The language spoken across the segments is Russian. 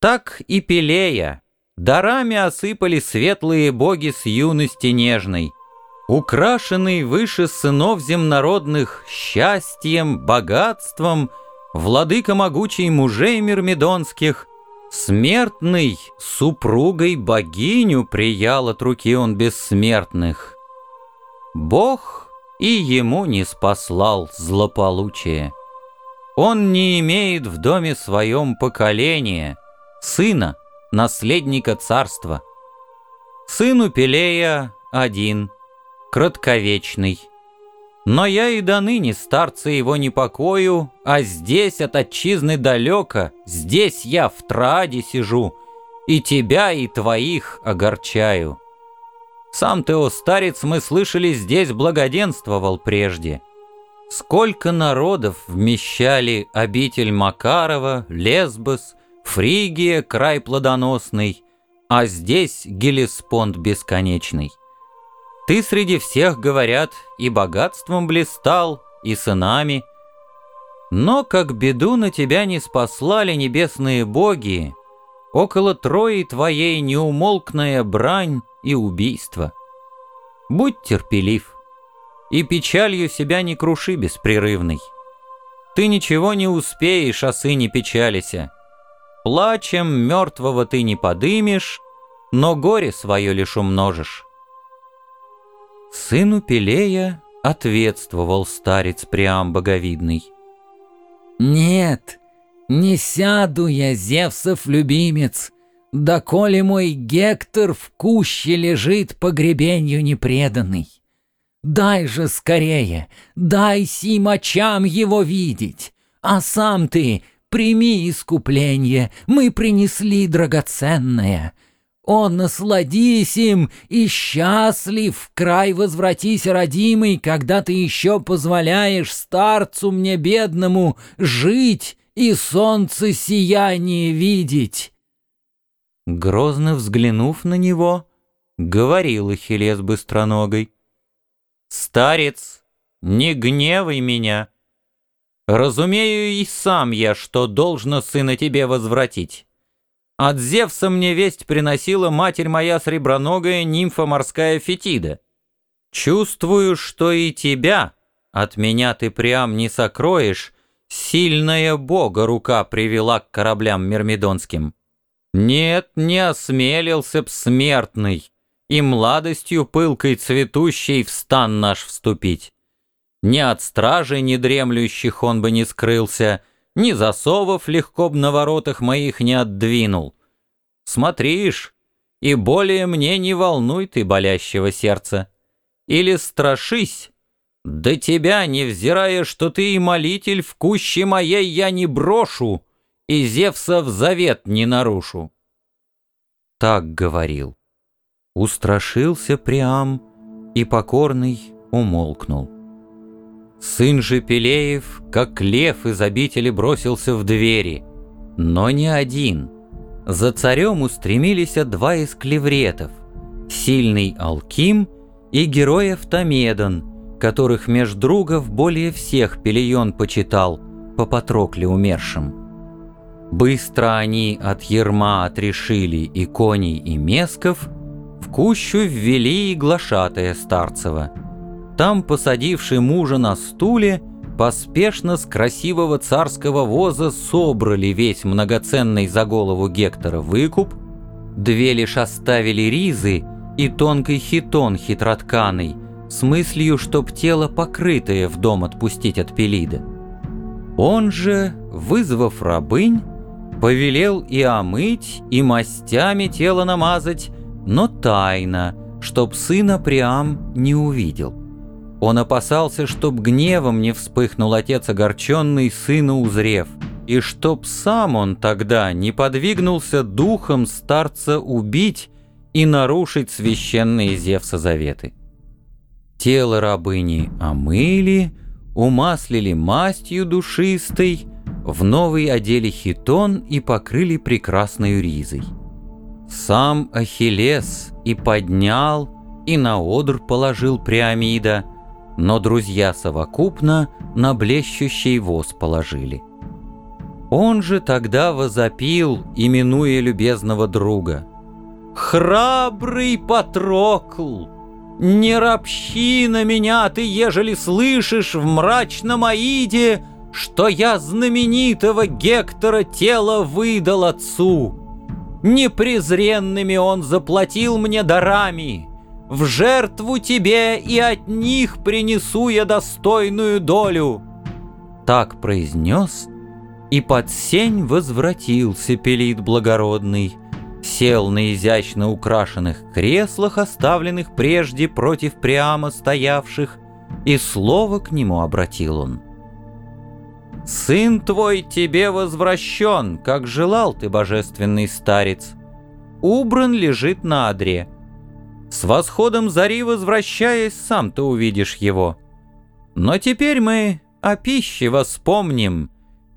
Так и Пелея. Дарами осыпали светлые боги с юности нежной, Украшенный выше сынов земнородных Счастьем, богатством, Владыка могучий мужей мирмидонских, Смертный супругой богиню Приял от руки он бессмертных. Бог и ему не спаслал злополучие. Он не имеет в доме своем поколения — сына, наследника царства. Сыну Пелея один, кратковечный. Но я и до ныне старца его не покою, а здесь от отчизны далеко, здесь я в Траде сижу, и тебя, и твоих огорчаю. Сам ты, о старец, мы слышали, здесь благоденствовал прежде. Сколько народов вмещали обитель Макарова, Лесбос, Фригия — край плодоносный, а здесь Гелеспонд бесконечный. Ты среди всех, говорят, и богатством блистал, и сынами. Но как беду на тебя не спаслали небесные боги, около Трои твоей неумолкная брань и убийство. Будь терпелив, и печалью себя не круши беспрерывной. Ты ничего не успеешь, а сыне печалися. Плачем мертвого ты не подымешь, но горе свое лишь умножишь. Сыну Пелея ответствовал старец Приам Боговидный. «Нет, не сяду я, Зевсов любимец, доколе мой Гектор в куще лежит погребенью непреданный. Дай же скорее, дай сим очам его видеть, а сам ты прими искупление, мы принесли драгоценное. О, насладись им и счастлив, край возвратись, родимый, когда ты еще позволяешь старцу мне бедному жить и солнце сияние видеть. Грозно взглянув на него, говорил Ахиллес быстроногой, «Старец, не гневай меня!» Разумею и сам я, что должно сына тебе возвратить. От Зевса мне весть приносила матерь моя среброногая нимфа морская Фетида. Чувствую, что и тебя от меня ты прям не сокроешь, сильная бога рука привела к кораблям мирмидонским. Нет, не осмелился б смертный и младостью пылкой цветущей в стан наш вступить. Ни от стражей недремлющих он бы не скрылся, ни засовов легко б на воротах моих не отдвинул. Смотришь, и более мне не волнуй ты болящего сердца. Или страшись, да тебя, невзирая, что ты и молитель в куще моей я не брошу, и Зевса в завет не нарушу. Так говорил. Устрашился Приам, и покорный умолкнул. Сын же Пелеев, как лев из обители, бросился в двери. Но не один. За царем устремились два из клевретов. Сильный Алким и герой Автомедон, которых меж другов более всех Пелеон почитал, по Патрокле умершим. Быстро они от ерма отрешили и коней, и месков, в кущу ввели и глашатая Старцева — там, посадивший мужа на стуле, поспешно с красивого царского воза собрали весь многоценный за голову Гектора выкуп, две лишь оставили ризы и тонкий хитон хитротканый, с мыслью, чтоб тело покрытое в дом отпустить от Пелида. Он же, вызвав рабынь, повелел и омыть, и мастями тело намазать, но тайно, чтоб сына Приам не увидел. Он опасался, чтоб гневом не вспыхнул отец огорченный, сына узрев, и чтоб сам он тогда не подвигнулся духом старца убить и нарушить священные Зевса заветы. Тело рабыни омыли, умаслили мастью душистой, в новый одели хитон и покрыли прекрасной ризой. Сам Ахиллес и поднял, и на одр положил Приамида — но друзья совокупно на блещущий воз положили. Он же тогда возопил, именуя любезного друга. «Храбрый Патрокл! Не ропщи на меня ты, ежели слышишь в мрачном Аиде, что я знаменитого Гектора тело выдал отцу. Непрезренными он заплатил мне дарами, в жертву тебе и от них принесу я достойную долю». Так произнес, и под сень возвратился Пелит благородный, сел на изящно украшенных креслах, оставленных прежде против прямо стоявших, и слово к нему обратил он. «Сын твой тебе возвращен, как желал ты, божественный старец. Убран лежит на одре. С восходом зари возвращаясь, сам ты увидишь его. Но теперь мы о пище воспомним.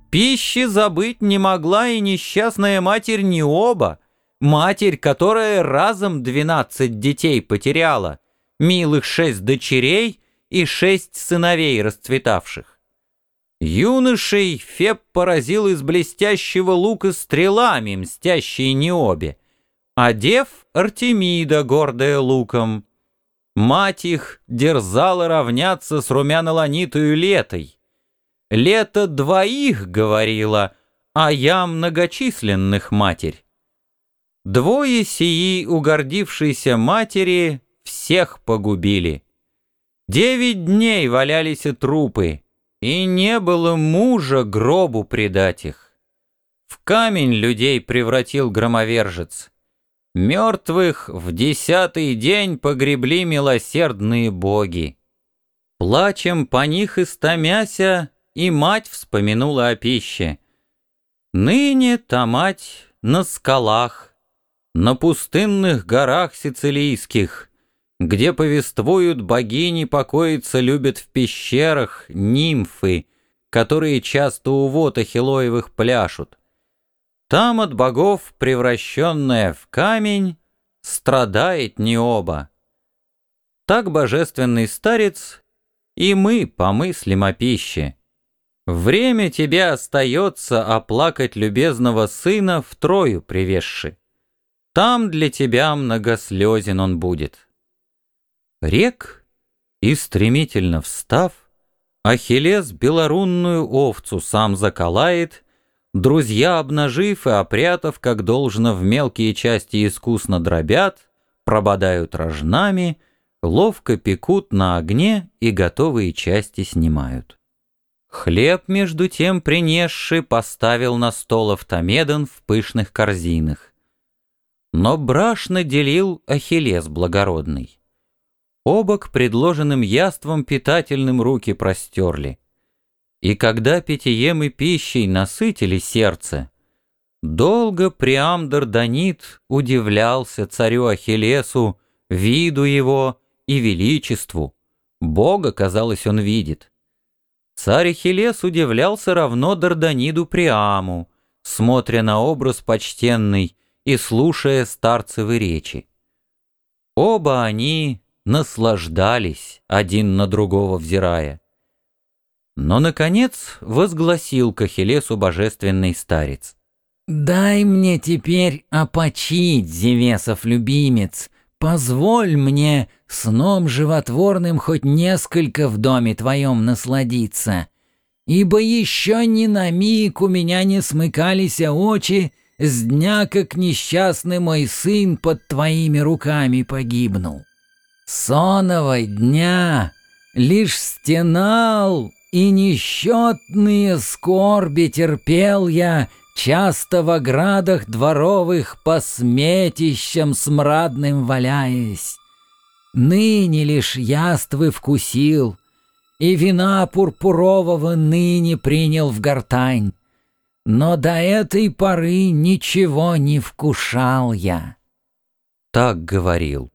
Пищи забыть не могла и несчастная матерь не оба, матерь, которая разом двенадцать детей потеряла, милых шесть дочерей и шесть сыновей расцветавших. Юношей Феб поразил из блестящего лука стрелами, мстящие не обе, а Артемида, гордая луком. Мать их дерзала равняться с румяно-ланитую летой. Лето двоих говорила, а я многочисленных матерь. Двое сии угордившейся матери всех погубили. Девять дней валялись и трупы, и не было мужа гробу предать их. В камень людей превратил громовержец. Мертвых в десятый день погребли милосердные боги. Плачем по них истомяся, и мать вспомянула о пище. Ныне та мать на скалах, на пустынных горах сицилийских, где повествуют богини покоиться любят в пещерах нимфы, которые часто у вод Ахиллоевых пляшут. Там от богов, превращенная в камень, страдает не оба. Так божественный старец и мы помыслим о пище. Время тебе остается оплакать любезного сына втрою привезши. Там для тебя многослезен он будет. Рек, и стремительно встав, Ахиллес белорунную овцу сам заколает, Друзья, обнажив и опрятав, как должно, в мелкие части искусно дробят, прободают рожнами, ловко пекут на огне и готовые части снимают. Хлеб, между тем, принесший, поставил на стол Автомедон в пышных корзинах. Но брашно делил Ахиллес благородный. Оба к предложенным яствам питательным руки простерли. И когда питьем и пищей насытили сердце, долго Приамдр Данит удивлялся царю Ахиллесу, виду его и величеству. Бога, казалось, он видит. Царь Ахиллес удивлялся равно Дарданиду Приаму, смотря на образ почтенный, и слушая старцевы речи. Оба они наслаждались, один на другого взирая. Но, наконец, возгласил к Ахиллесу божественный старец. «Дай мне теперь опочить, Зевесов любимец, позволь мне сном животворным хоть несколько в доме твоем насладиться, ибо еще ни на миг у меня не смыкались очи с дня, как несчастный мой сын под твоими руками погибнул. Сонного дня лишь стенал, и несчетные скорби терпел я, часто в оградах дворовых по сметищам смрадным валяясь. Ныне лишь яствы вкусил, и вина пурпурового ныне принял в гортань но до этой поры ничего не вкушал я. Так говорил.